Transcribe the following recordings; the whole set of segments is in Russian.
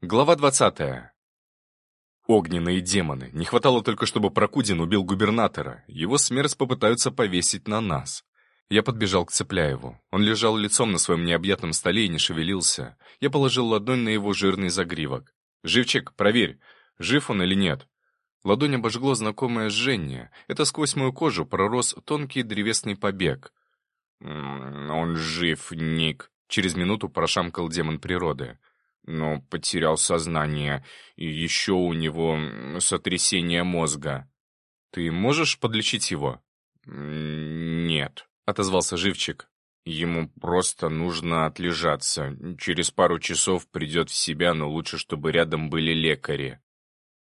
Глава 20. Огненные демоны. Не хватало только, чтобы Прокудин убил губернатора. Его смерть попытаются повесить на нас. Я подбежал к Цепляеву. Он лежал лицом на своем необъятном столе и не шевелился. Я положил ладонь на его жирный загривок. «Живчик, проверь, жив он или нет?» Ладонь обожгло знакомое жжение. Это сквозь мою кожу пророс тонкий древесный побег. «Он жив, Ник», — через минуту прошамкал демон природы но потерял сознание, и еще у него сотрясение мозга. Ты можешь подлечить его? Нет, отозвался живчик. Ему просто нужно отлежаться. Через пару часов придет в себя, но лучше, чтобы рядом были лекари.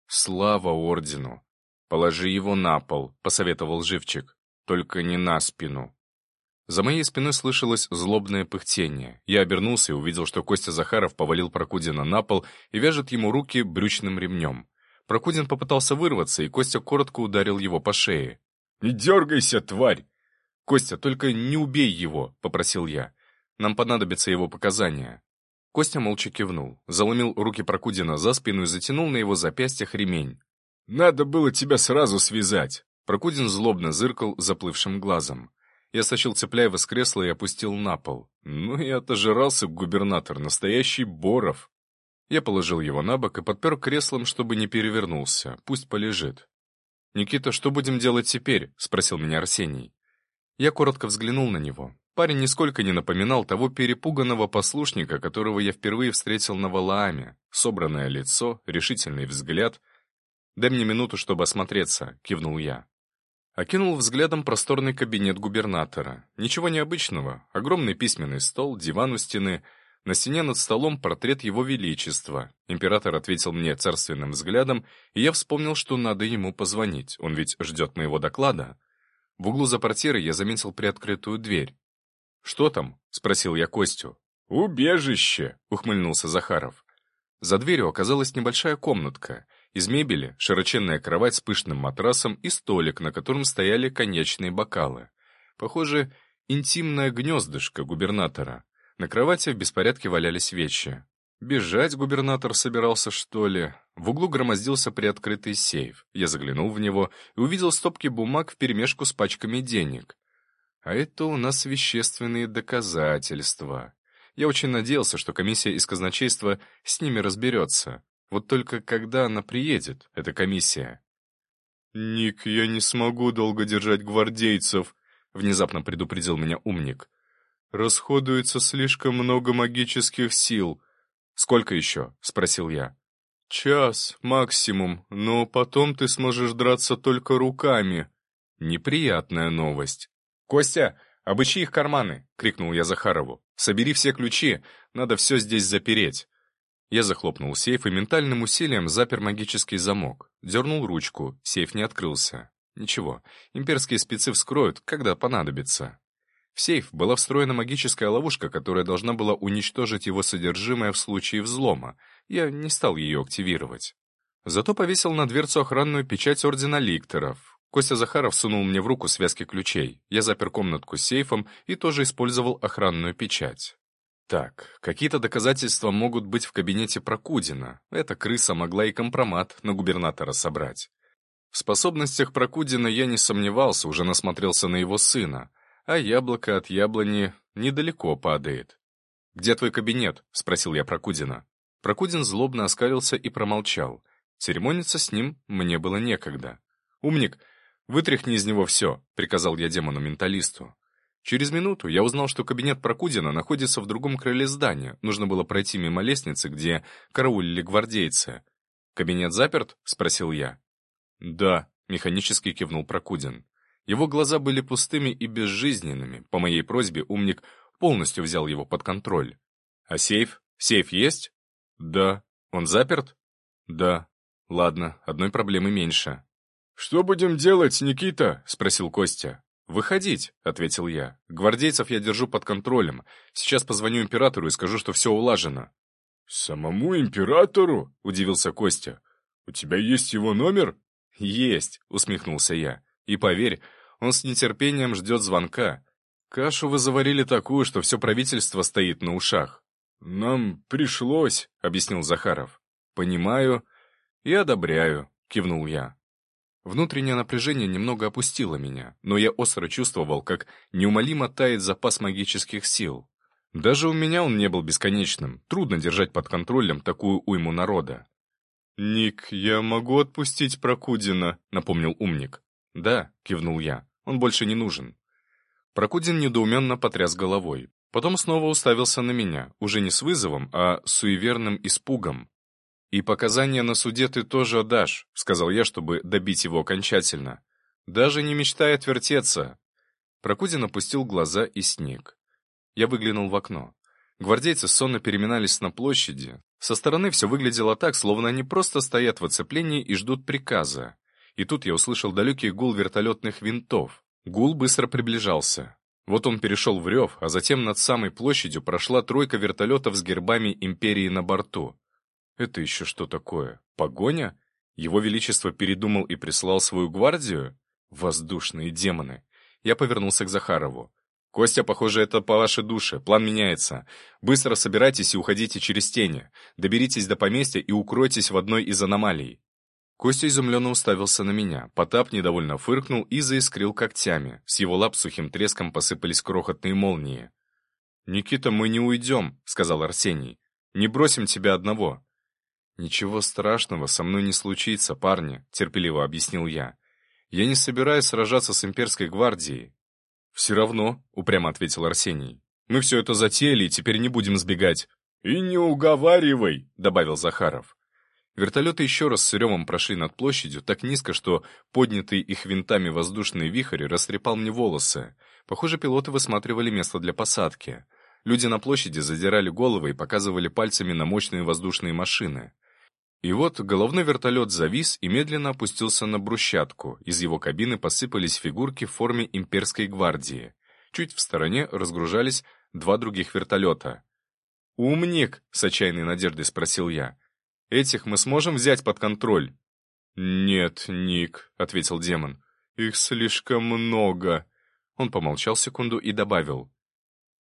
Слава ордену! Положи его на пол, посоветовал живчик. Только не на спину. За моей спиной слышалось злобное пыхтение. Я обернулся и увидел, что Костя Захаров повалил Прокудина на пол и вяжет ему руки брючным ремнем. Прокудин попытался вырваться, и Костя коротко ударил его по шее. «Не дергайся, тварь!» «Костя, только не убей его!» — попросил я. «Нам понадобятся его показания». Костя молча кивнул, заломил руки Прокудина за спину и затянул на его запястьях ремень. «Надо было тебя сразу связать!» Прокудин злобно зыркал заплывшим глазом. Я стащил Цепляева с кресла и опустил на пол. Ну и отожрался губернатор, настоящий Боров. Я положил его на бок и подпер креслом, чтобы не перевернулся. Пусть полежит. «Никита, что будем делать теперь?» — спросил меня Арсений. Я коротко взглянул на него. Парень нисколько не напоминал того перепуганного послушника, которого я впервые встретил на Валааме. Собранное лицо, решительный взгляд. «Дай мне минуту, чтобы осмотреться», — кивнул я. Окинул взглядом просторный кабинет губернатора. Ничего необычного. Огромный письменный стол, диван у стены. На стене над столом портрет его величества. Император ответил мне царственным взглядом, и я вспомнил, что надо ему позвонить. Он ведь ждет моего доклада. В углу за портьерой я заметил приоткрытую дверь. «Что там?» — спросил я Костю. «Убежище!» — ухмыльнулся Захаров. За дверью оказалась небольшая комнатка. Из мебели — широченная кровать с пышным матрасом и столик, на котором стояли коньячные бокалы. Похоже, интимное гнездышко губернатора. На кровати в беспорядке валялись вещи. Бежать губернатор собирался, что ли? В углу громоздился приоткрытый сейф. Я заглянул в него и увидел стопки бумаг вперемешку с пачками денег. А это у нас вещественные доказательства. Я очень надеялся, что комиссия из казначейства с ними разберется. Вот только когда она приедет, эта комиссия? «Ник, я не смогу долго держать гвардейцев», — внезапно предупредил меня умник. «Расходуется слишком много магических сил». «Сколько еще?» — спросил я. «Час максимум, но потом ты сможешь драться только руками». Неприятная новость. «Костя, обыщи их карманы!» — крикнул я Захарову. «Собери все ключи, надо все здесь запереть». Я захлопнул сейф и ментальным усилием запер магический замок. Дернул ручку, сейф не открылся. Ничего, имперские спецы вскроют, когда понадобится. В сейф была встроена магическая ловушка, которая должна была уничтожить его содержимое в случае взлома. Я не стал ее активировать. Зато повесил на дверцу охранную печать Ордена Ликторов. Костя Захаров сунул мне в руку связки ключей. Я запер комнатку с сейфом и тоже использовал охранную печать. Так, какие-то доказательства могут быть в кабинете Прокудина. Эта крыса могла и компромат на губернатора собрать. В способностях Прокудина я не сомневался, уже насмотрелся на его сына, а яблоко от яблони недалеко падает. «Где твой кабинет?» — спросил я Прокудина. Прокудин злобно оскалился и промолчал. Церемониться с ним мне было некогда. «Умник, вытряхни из него все», — приказал я демону-менталисту. Через минуту я узнал, что кабинет Прокудина находится в другом крыле здания. Нужно было пройти мимо лестницы, где караулили гвардейцы. «Кабинет заперт?» — спросил я. «Да», — механически кивнул Прокудин. Его глаза были пустыми и безжизненными. По моей просьбе умник полностью взял его под контроль. «А сейф? Сейф есть?» «Да». «Он заперт?» «Да». «Ладно, одной проблемы меньше». «Что будем делать, Никита?» — спросил Костя. «Выходить», — ответил я. «Гвардейцев я держу под контролем. Сейчас позвоню императору и скажу, что все улажено». «Самому императору?» — удивился Костя. «У тебя есть его номер?» «Есть», — усмехнулся я. «И поверь, он с нетерпением ждет звонка. Кашу вы заварили такую, что все правительство стоит на ушах». «Нам пришлось», — объяснил Захаров. понимаю и одобряю», — кивнул я. Внутреннее напряжение немного опустило меня, но я остро чувствовал, как неумолимо тает запас магических сил. Даже у меня он не был бесконечным, трудно держать под контролем такую уйму народа. «Ник, я могу отпустить Прокудина», — напомнил умник. «Да», — кивнул я, — «он больше не нужен». Прокудин недоуменно потряс головой. Потом снова уставился на меня, уже не с вызовом, а с суеверным испугом. «И показания на суде ты тоже отдашь», — сказал я, чтобы добить его окончательно. «Даже не мечтай отвертеться». Прокудин опустил глаза и сник. Я выглянул в окно. Гвардейцы сонно переминались на площади. Со стороны все выглядело так, словно они просто стоят в оцеплении и ждут приказа. И тут я услышал далекий гул вертолетных винтов. Гул быстро приближался. Вот он перешел в рев, а затем над самой площадью прошла тройка вертолетов с гербами империи на борту. Это еще что такое? Погоня? Его Величество передумал и прислал свою гвардию? Воздушные демоны. Я повернулся к Захарову. «Костя, похоже, это по вашей душе. План меняется. Быстро собирайтесь и уходите через тени. Доберитесь до поместья и укройтесь в одной из аномалий». Костя изумленно уставился на меня. Потап недовольно фыркнул и заискрил когтями. С его лап сухим треском посыпались крохотные молнии. «Никита, мы не уйдем», — сказал Арсений. «Не бросим тебя одного». «Ничего страшного со мной не случится, парни», — терпеливо объяснил я. «Я не собираюсь сражаться с имперской гвардией». «Все равно», — упрямо ответил Арсений. «Мы все это затеяли и теперь не будем сбегать». «И не уговаривай», — добавил Захаров. Вертолеты еще раз с ревом прошли над площадью так низко, что поднятый их винтами воздушный вихрь растрепал мне волосы. Похоже, пилоты высматривали место для посадки. Люди на площади задирали головы и показывали пальцами на мощные воздушные машины. И вот головной вертолет завис и медленно опустился на брусчатку. Из его кабины посыпались фигурки в форме имперской гвардии. Чуть в стороне разгружались два других вертолета. «Умник!» — с отчаянной надеждой спросил я. Этих мы сможем взять под контроль?» «Нет, Ник», — ответил демон. «Их слишком много». Он помолчал секунду и добавил.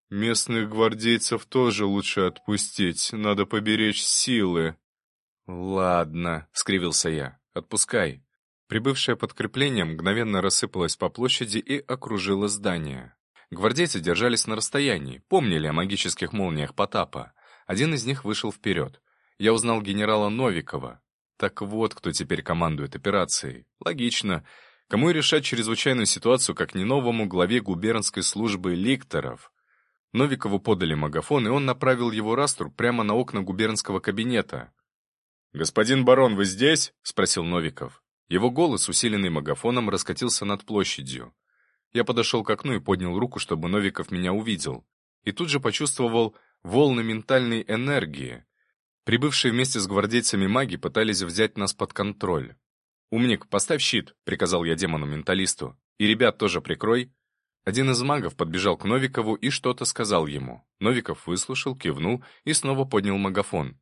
«Местных гвардейцев тоже лучше отпустить, надо поберечь силы». «Ладно», — скривился я, — «отпускай». Прибывшее подкрепление мгновенно рассыпалось по площади и окружило здание. Гвардейцы держались на расстоянии, помнили о магических молниях Потапа. Один из них вышел вперед я узнал генерала Новикова. Так вот, кто теперь командует операцией. Логично. Кому и решать чрезвычайную ситуацию, как не новому главе губернской службы ликторов? Новикову подали магафон, и он направил его растру прямо на окна губернского кабинета. «Господин барон, вы здесь?» — спросил Новиков. Его голос, усиленный магафоном, раскатился над площадью. Я подошел к окну и поднял руку, чтобы Новиков меня увидел. И тут же почувствовал волны ментальной энергии. Прибывшие вместе с гвардейцами маги пытались взять нас под контроль. «Умник, поставь щит», — приказал я демону-менталисту. «И ребят тоже прикрой». Один из магов подбежал к Новикову и что-то сказал ему. Новиков выслушал, кивнул и снова поднял магафон.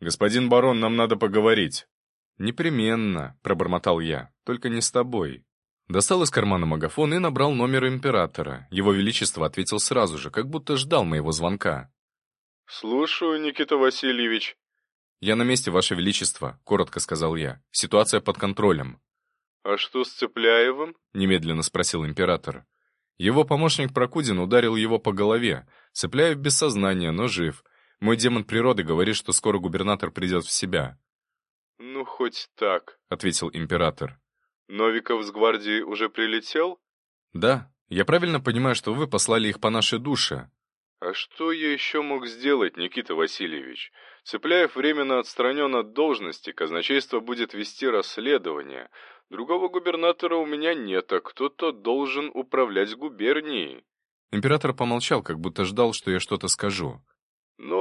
«Господин барон, нам надо поговорить». «Непременно», — пробормотал я, — «только не с тобой». Достал из кармана магафон и набрал номер императора. Его Величество ответил сразу же, как будто ждал моего звонка. «Слушаю, Никита Васильевич». «Я на месте, Ваше Величество», — коротко сказал я. «Ситуация под контролем». «А что с Цепляевым?» — немедленно спросил император. Его помощник Прокудин ударил его по голове. Цепляев без сознания, но жив. Мой демон природы говорит, что скоро губернатор придет в себя. «Ну, хоть так», — ответил император. «Новиков с гвардией уже прилетел?» «Да. Я правильно понимаю, что вы послали их по нашей душе?» А что я еще мог сделать, Никита Васильевич? Цепляев временно отстранен от должности, казначейство будет вести расследование. Другого губернатора у меня нет, а кто-то должен управлять губернией. Император помолчал, как будто ждал, что я что-то скажу.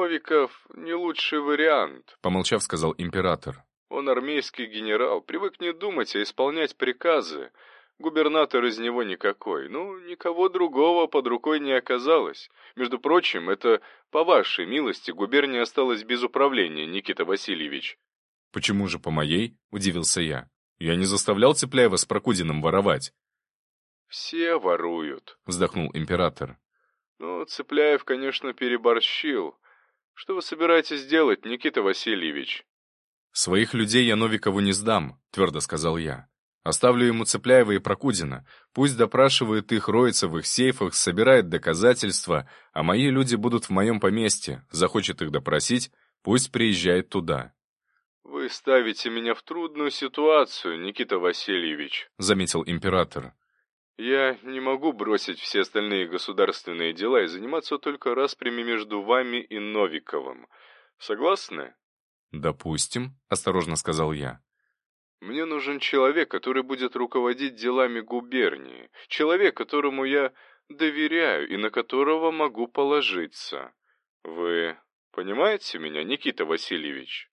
«Новиков — не лучший вариант», — помолчав, сказал император. «Он армейский генерал, привык не думать, а исполнять приказы. Губернатор из него никакой. Ну, никого другого под рукой не оказалось. Между прочим, это по вашей милости губерния осталась без управления, Никита Васильевич. Почему же по моей? Удивился я. Я не заставлял Цепляева с Прокудиным воровать. Все воруют, вздохнул император. Ну, Цепляев, конечно, переборщил. Что вы собираетесь делать, Никита Васильевич? «Своих людей я Новикову не сдам», — твердо сказал я. «Оставлю ему Цепляева и Прокудина. Пусть допрашивает их, роется в их сейфах, собирает доказательства, а мои люди будут в моем поместье. Захочет их допросить, пусть приезжает туда». «Вы ставите меня в трудную ситуацию, Никита Васильевич», — заметил император. «Я не могу бросить все остальные государственные дела и заниматься только распрями между вами и Новиковым. Согласны?» «Допустим», — осторожно сказал я. «Мне нужен человек, который будет руководить делами губернии, человек, которому я доверяю и на которого могу положиться. Вы понимаете меня, Никита Васильевич?»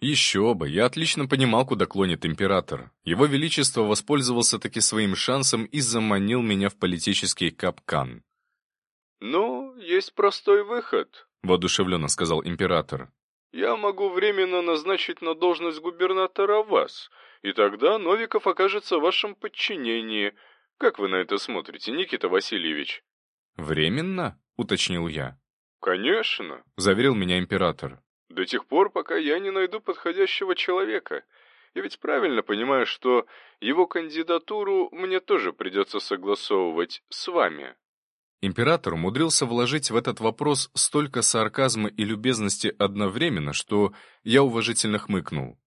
Еще бы, я отлично понимал, куда клонит император. Его Величество воспользовался таки своим шансом и заманил меня в политический капкан. «Ну, есть простой выход», — воодушевленно сказал император. Я могу временно назначить на должность губернатора вас, и тогда Новиков окажется в вашем подчинении. Как вы на это смотрите, Никита Васильевич?» «Временно?» — уточнил я. «Конечно», — заверил меня император. «До тех пор, пока я не найду подходящего человека. Я ведь правильно понимаю, что его кандидатуру мне тоже придется согласовывать с вами». Император умудрился вложить в этот вопрос столько сарказма и любезности одновременно, что я уважительно хмыкнул.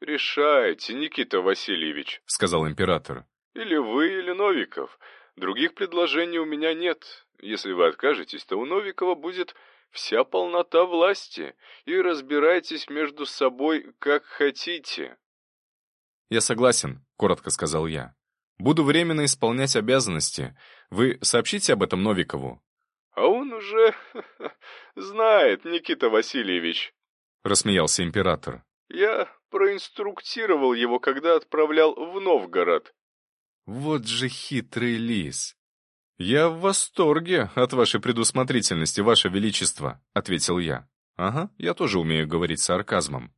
«Решайте, Никита Васильевич», — сказал император. «Или вы, или Новиков. Других предложений у меня нет. Если вы откажетесь, то у Новикова будет вся полнота власти, и разбирайтесь между собой, как хотите». «Я согласен», — коротко сказал я. Буду временно исполнять обязанности. Вы сообщите об этом Новикову?» «А он уже знает, Никита Васильевич», — рассмеялся император. «Я проинструктировал его, когда отправлял в Новгород». «Вот же хитрый лис!» «Я в восторге от вашей предусмотрительности, ваше величество», — ответил я. «Ага, я тоже умею говорить сарказмом».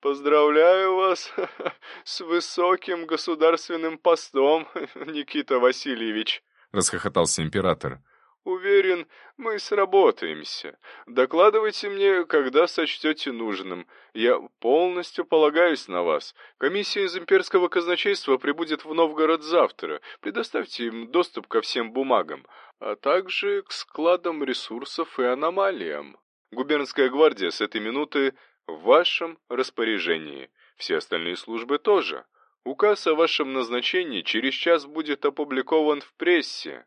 «Поздравляю вас с высоким государственным постом, Никита Васильевич», — расхохотался император. «Уверен, мы сработаемся. Докладывайте мне, когда сочтете нужным. Я полностью полагаюсь на вас. Комиссия из имперского казначейства прибудет в Новгород завтра. Предоставьте им доступ ко всем бумагам, а также к складам ресурсов и аномалиям. Губернская гвардия с этой минуты в вашем распоряжении. Все остальные службы тоже. Указ о вашем назначении через час будет опубликован в прессе».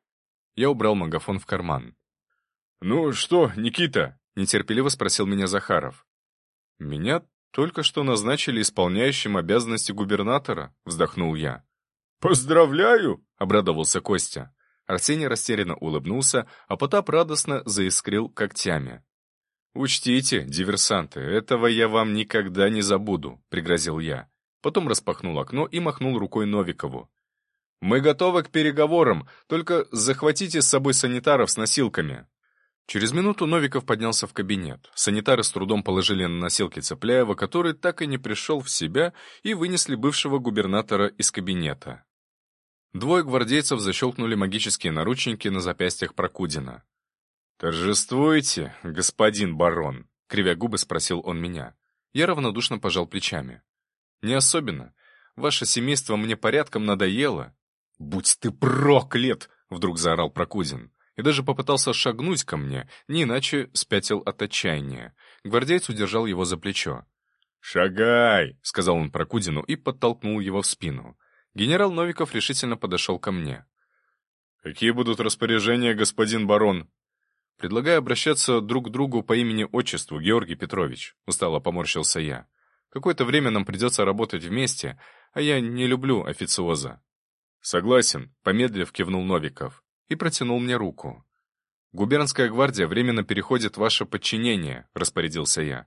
Я убрал магафон в карман. «Ну что, Никита?» — нетерпеливо спросил меня Захаров. «Меня только что назначили исполняющим обязанности губернатора», — вздохнул я. «Поздравляю!» — обрадовался Костя. Арсений растерянно улыбнулся, а Потап радостно заискрил когтями. «Учтите, диверсанты, этого я вам никогда не забуду», — пригрозил я. Потом распахнул окно и махнул рукой Новикову. «Мы готовы к переговорам, только захватите с собой санитаров с носилками». Через минуту Новиков поднялся в кабинет. Санитары с трудом положили на носилки Цепляева, который так и не пришел в себя, и вынесли бывшего губернатора из кабинета. Двое гвардейцев защелкнули магические наручники на запястьях Прокудина. «Торжествуете, господин барон?» — кривя губы спросил он меня. Я равнодушно пожал плечами. «Не особенно. Ваше семейство мне порядком надоело». «Будь ты проклят!» — вдруг заорал Прокудин. И даже попытался шагнуть ко мне, не иначе спятил от отчаяния. Гвардейц удержал его за плечо. «Шагай!» — сказал он Прокудину и подтолкнул его в спину. Генерал Новиков решительно подошел ко мне. «Какие будут распоряжения, господин барон?» Предлагаю обращаться друг к другу по имени-отчеству, Георгий Петрович. Устало поморщился я. Какое-то время нам придется работать вместе, а я не люблю официоза. Согласен, помедлив кивнул Новиков и протянул мне руку. «Губернская гвардия временно переходит в ваше подчинение», — распорядился я.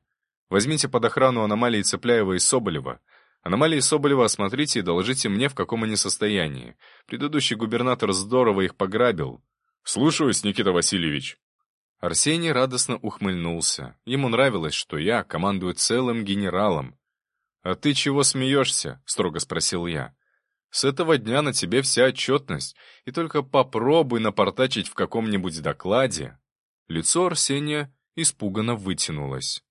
«Возьмите под охрану аномалии Цепляева и Соболева. Аномалии Соболева осмотрите и доложите мне, в каком они состоянии. Предыдущий губернатор здорово их пограбил». «Слушаюсь, Никита Васильевич», Арсений радостно ухмыльнулся. Ему нравилось, что я командую целым генералом. «А ты чего смеешься?» — строго спросил я. «С этого дня на тебе вся отчетность, и только попробуй напортачить в каком-нибудь докладе». Лицо Арсения испуганно вытянулось.